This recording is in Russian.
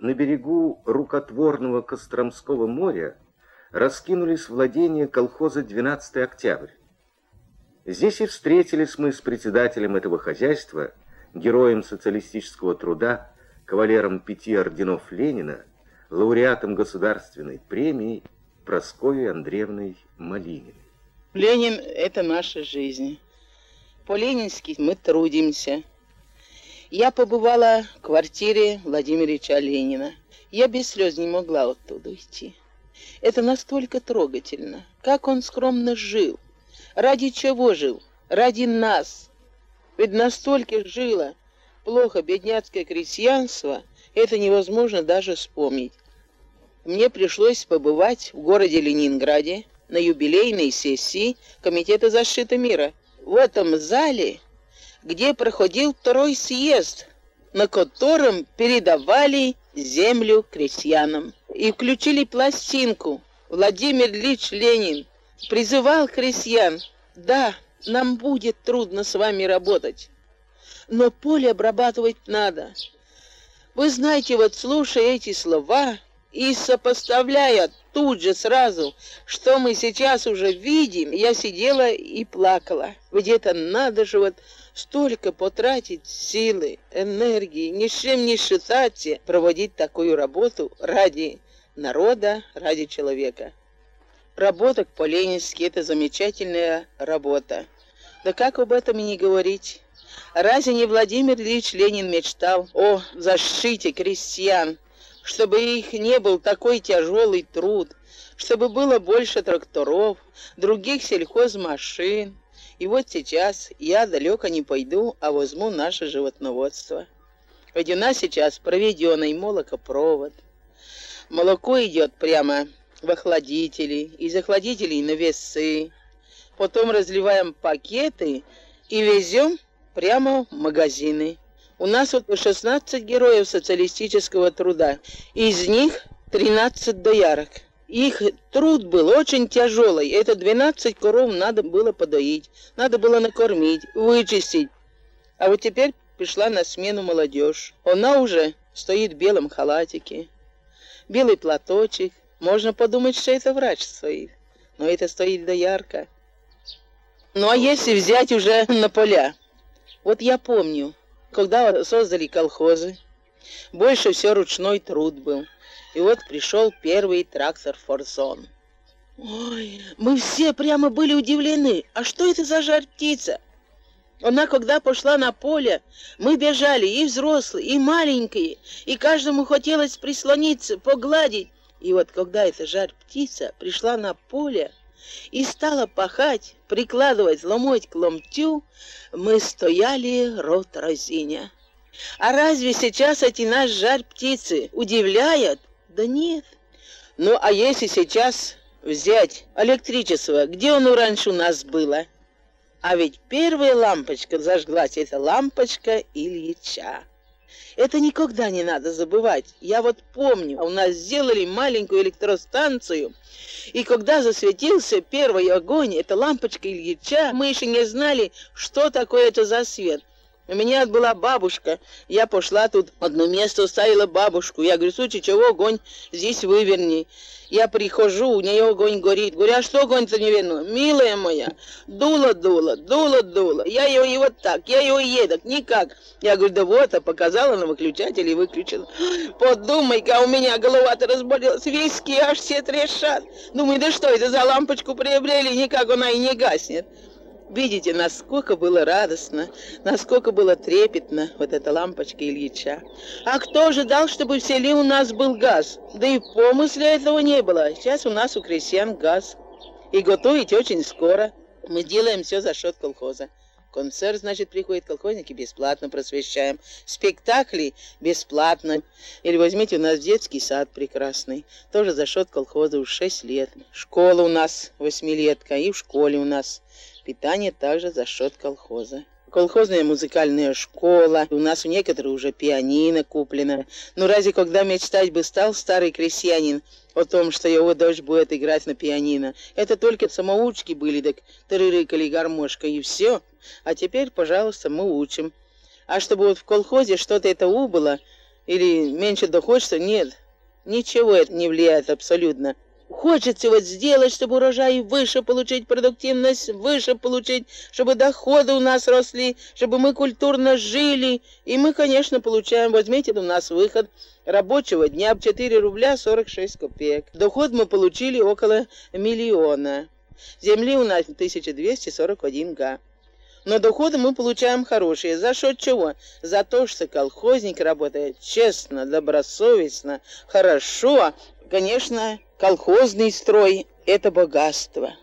на берегу рукотворного Костромского моря раскинулись владения колхоза «12 октябрь». Здесь и встретились мы с председателем этого хозяйства, героем социалистического труда, кавалером пяти орденов Ленина, лауреатом государственной премии Прасковьей Андреевной Малининой. Ленин — это наша жизнь. По-ленински мы трудимся. Я побывала в квартире Владимира Ильича Ленина. Я без слез не могла оттуда уйти. Это настолько трогательно. Как он скромно жил. Ради чего жил? Ради нас. Ведь настолько жило плохо бедняцкое крестьянство, это невозможно даже вспомнить. Мне пришлось побывать в городе Ленинграде на юбилейной сессии Комитета защиты мира. В этом зале где проходил второй съезд, на котором передавали землю крестьянам. И включили пластинку. Владимир Ильич Ленин призывал крестьян, да, нам будет трудно с вами работать, но поле обрабатывать надо. Вы знаете, вот слушая эти слова и сопоставляя тут же сразу, что мы сейчас уже видим, я сидела и плакала. Это надо же вот столько потратить силы, энергии, ни с чем не считаться, проводить такую работу ради народа, ради человека. Работа по-ленински – это замечательная работа. Да как об этом и не говорить? Разве не Владимир Ильич Ленин мечтал о защите крестьян, чтобы их не был такой тяжелый труд, чтобы было больше тракторов, других сельхозмашин, и вот сейчас я далеко не пойду, а возьму наше животноводство. Нас сейчас проведенный молокопровод. Молоко идет прямо в охладители, из охладителей на весы. Потом разливаем пакеты и везем прямо в магазины. У нас вот 16 героев социалистического труда, из них 13 доярок. Их труд был очень тяжелый. Это 12 коров надо было подоить, надо было накормить, вычистить. А вот теперь пришла на смену молодежь. Она уже стоит в белом халатике, белый платочек. Можно подумать, что это врач стоит, но это стоит доярка. Ну а если взять уже на поля? Вот я помню, когда создали колхозы, больше все ручной труд был. И вот пришел первый трактор Форзон. Ой, мы все прямо были удивлены. А что это за жар птица? Она, когда пошла на поле, мы бежали, и взрослые, и маленькие, и каждому хотелось прислониться, погладить. И вот когда эта жар птица пришла на поле и стала пахать, прикладывать, ломоть к ломтю, мы стояли рот разиня. А разве сейчас эти наши жар птицы удивляют? Да нет. Ну, а если сейчас взять электричество, где оно раньше у нас было? А ведь первая лампочка зажглась, это лампочка Ильича. Это никогда не надо забывать. Я вот помню, у нас сделали маленькую электростанцию, и когда засветился первый огонь, это лампочка Ильича, мы еще не знали, что такое это за свет. У меня была бабушка. Я пошла тут, одно место оставила бабушку. Я говорю, случай чего, огонь здесь выверни. Я прихожу, у нее огонь горит. Говорю, а что огонь-то не верну? Милая моя, дуло, дуло, дуло, дуло. Я его и вот так, я его и едок, никак. Я говорю, да вот, а показала на выключатель и выключила. Подумай-ка, у меня голова-то разболелась, виски аж все трещат. Думаю, да что это за лампочку приобрели, никак она и не гаснет. Видите, насколько было радостно, насколько было трепетно вот эта лампочка Ильича. А кто ожидал, чтобы в селе у нас был газ? Да и помысля этого не было. Сейчас у нас у крестьян газ. И готовить очень скоро. Мы делаем все за счет колхоза. Концерт, значит, приходит колхозники, бесплатно просвещаем. Спектакли бесплатно. Или возьмите у нас детский сад прекрасный. Тоже за счет колхоза уже 6 лет. Школа у нас восьмилетка, и в школе у нас Питание также за счет колхоза. Колхозная музыкальная школа. У нас у некоторых уже пианино куплено. Ну разве когда мечтать бы стал старый крестьянин о том, что его дочь будет играть на пианино? Это только самоучки были, так тырырыкали гармошкой и все. А теперь, пожалуйста, мы учим. А чтобы вот в колхозе что-то это убыло, или меньше доходчества, нет. Ничего это не влияет абсолютно. Хочется вот сделать, чтобы урожай выше получить, продуктивность выше получить, чтобы доходы у нас росли, чтобы мы культурно жили. И мы, конечно, получаем, возьмите у нас выход рабочего дня 4 рубля 46 копеек. Доход мы получили около миллиона. Земли у нас 1241 га. Но доходы мы получаем хорошие. За счет чего? За то, что колхозник работает честно, добросовестно, хорошо. Конечно, колхозный строй – это богатство.